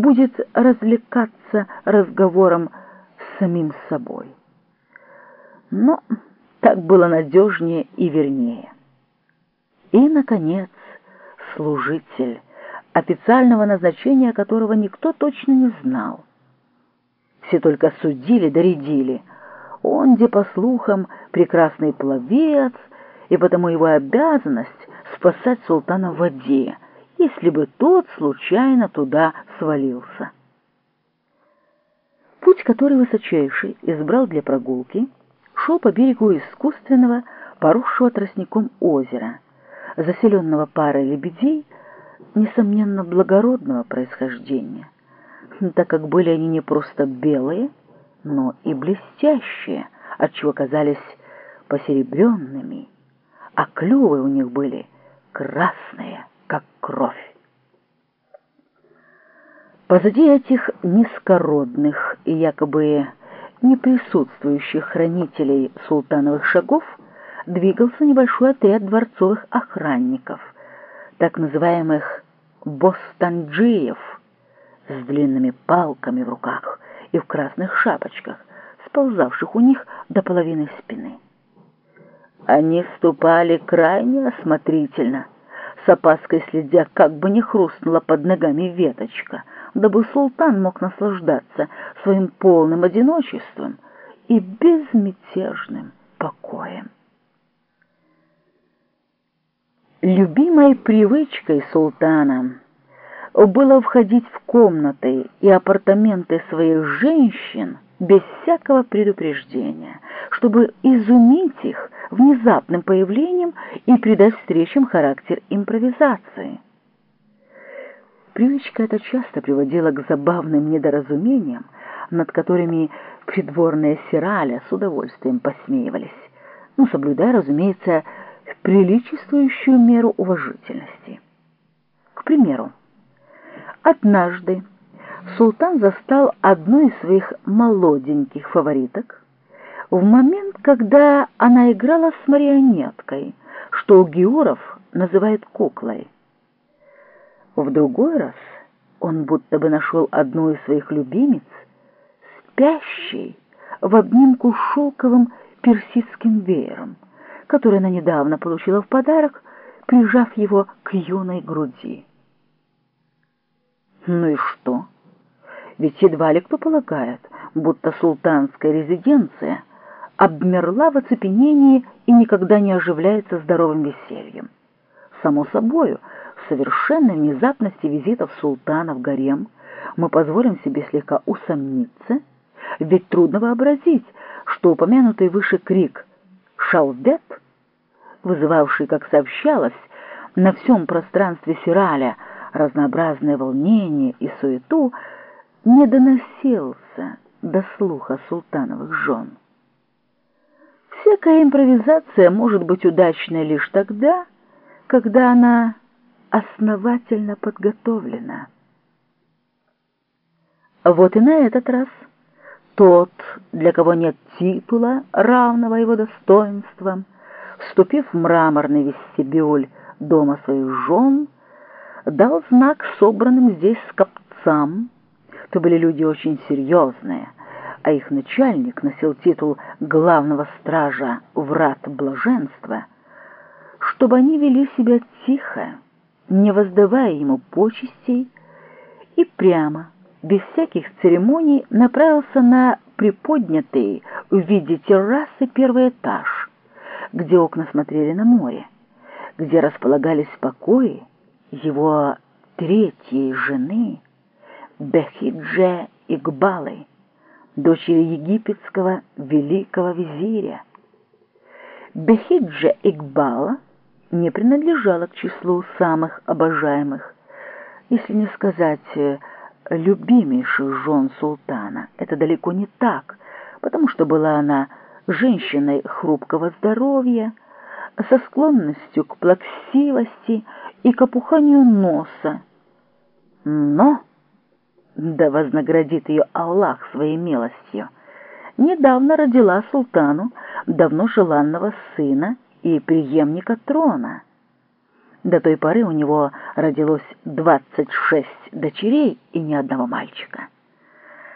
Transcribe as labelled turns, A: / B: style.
A: будет развлекаться разговором с самим собой. Но так было надежнее и вернее. И, наконец, служитель, официального назначения которого никто точно не знал. Все только судили, доредили. Он, где, по слухам, прекрасный пловец, и потому его обязанность спасать султана в воде, если бы тот случайно туда свалился. Путь, который высочайший избрал для прогулки, шел по берегу искусственного, поросшего тростником озера, заселенного парой лебедей, несомненно, благородного происхождения, так как были они не просто белые, но и блестящие, отчего казались посеребренными, а клювы у них были красные, как кровь. Позади этих низкородных и якобы не присутствующих хранителей султановых шагов двигался небольшой отряд дворцовых охранников, так называемых бостанджиев, с длинными палками в руках и в красных шапочках, сползавших у них до половины спины. Они ступали крайне осмотрительно, с опаской следя, как бы не хрустнула под ногами веточка, дабы султан мог наслаждаться своим полным одиночеством и безмятежным покоем. Любимой привычкой султана было входить в комнаты и апартаменты своих женщин без всякого предупреждения, чтобы изумить их внезапным появлением и придать встречам характер импровизации. Привычка эта часто приводила к забавным недоразумениям, над которыми придворные сираля с удовольствием посмеивались, ну, соблюдая, разумеется, приличествующую меру уважительности. К примеру, однажды султан застал одну из своих молоденьких фавориток в момент, когда она играла с марионеткой, что у Георов называют куклой. В другой раз он будто бы нашел одну из своих любимиц, спящей в обнимку шелковым персидским веером, который она недавно получила в подарок, прижав его к юной груди. Ну и что? Ведь едва ли кто полагает, будто султанская резиденция обмерла в оцепенении и никогда не оживляется здоровым весельем. Само собою, совершенной внезапности визитов султана в гарем мы позволим себе слегка усомниться, ведь трудно вообразить, что упомянутый выше крик «Шалбет», вызывавший, как сообщалось, на всем пространстве Сираля разнообразное волнение и суету, не доносился до слуха султановых жен. Всякая импровизация может быть удачной лишь тогда, когда она основательно подготовлена. Вот и на этот раз тот, для кого нет титула, равного его достоинствам, вступив в мраморный вестибюль дома своих жен, дал знак собранным здесь скопцам, то были люди очень серьезные, а их начальник носил титул главного стража врат блаженства, чтобы они вели себя тихо, не воздавая ему почестей, и прямо, без всяких церемоний, направился на приподнятый в виде террасы первый этаж, где окна смотрели на море, где располагались покои его третьей жены Бехидже Игбалы, дочери египетского великого визиря. Бехидже Игбала не принадлежала к числу самых обожаемых, если не сказать э, любимейших жен султана. Это далеко не так, потому что была она женщиной хрупкого здоровья, со склонностью к плаксивости и к опуханию носа. Но, да вознаградит ее Аллах своей милостью, недавно родила султану давно желанного сына и преемника трона. До той поры у него родилось 26 дочерей и ни одного мальчика.